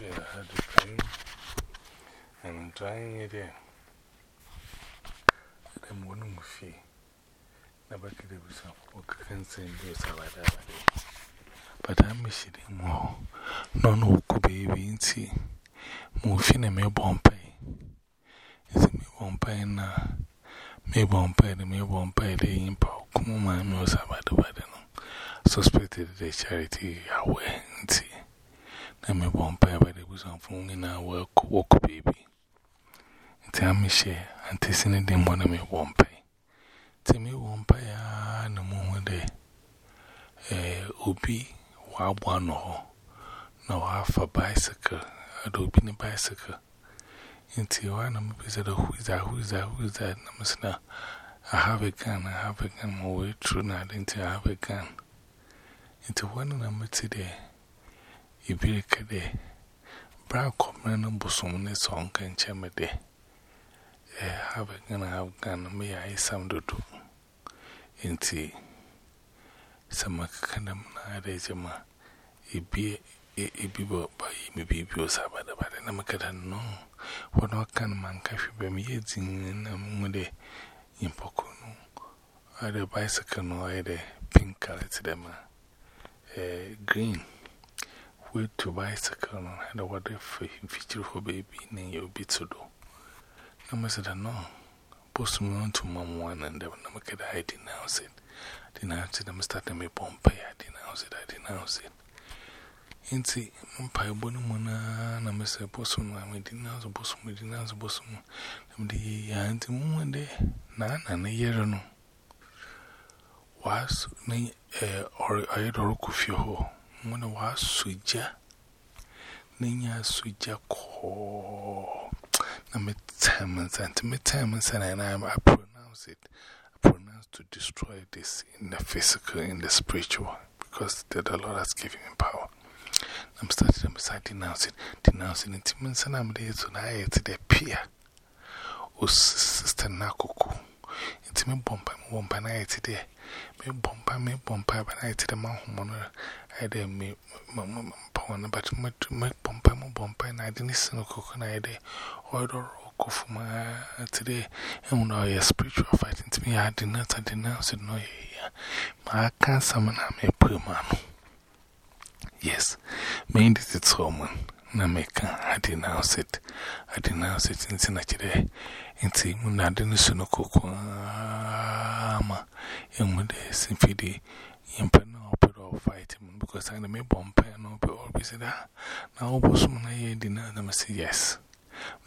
Yeah, I had to pray. And trying it in. I'm of my feet. Never could have some work can say this like that. But I'm missing more. No, no, could be in tea. Moving a mere bompay. Is it me bompay now? Me bompay, the me bompay, the impulse. Come on, my nose about the wedding. Suspected the charity away tea. Na me bompay by the bosom from in our work, baby. Tell me, share, and tasting it in one me bompay. Tell me, bompay, ah, no more day. Eh, Obi, Wabwano, no half a bicycle, I do pin a bicycle. Into one of me visit who is that, who is that, who is that. I have a gun, I have a gun, my way through into I have a gun. Into one of them today. Ibirika de Bra Common Bosom is on can chamade. Eh, have a gun, I have gun, may I sound to do. Inti some canam nadejama. Ibi ibibo by me be sabada, but I never can know what no can man cafe be me yet in a day in Pocono. I had a bicycle, no, I had a pink color to them. Eh, green. Wait to bicycle and had a water feature for baby in your bit to do. No, I said, no. Post me on to mom one and then I denounce it. Denounce it, I'm starting me Pompey. I denounce it, I denounce it. Inti, Mumpai Bonumana, and I say, Bosom, I may denounce a bosom, we denounce a bosom. The auntie one day, none and a year no. Was, nay, eh, or I had a rook of your when I was suja. Ninya suja terms and I I pronounce it. I pronounce to destroy this in the physical, in the spiritual, because the Lord has given me power. I'm starting to denounce it, denouncing it. I'm there to the peer. O sister Nakuku. It's me bump, I'm one by today. Me bump, me bump, but I to the mountain. I did me, Mamma, but my bump, my bump, and I didn't see no coconut. Order go for my today. And when I spiritual fighting to me, I did not, I denounce it. No, yeah. My can't summon, I may put man. Yes, made it its Nameka, I denounce it. I denounce it in Sinachide. In Timun, I didn't see no cocoa. Ama, young with this in in Peno, or fighting because I may bomb pen or be always that. Now, Bosman, I deny them say yes.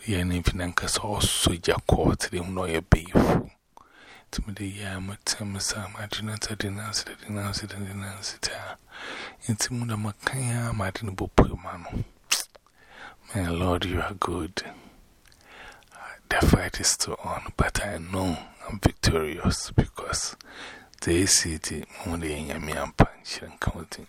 We are in Financas also, Jacob, to them, no, a beef. To me, the yam, Tim, Sam, I denounce it, denounce it, denounce it, and denounce it. It's Munda Macaya, Martin Bopumano. My Lord, you are good. The fight is still on, but I know I'm victorious because the city, only in Yamiam Punch and counting.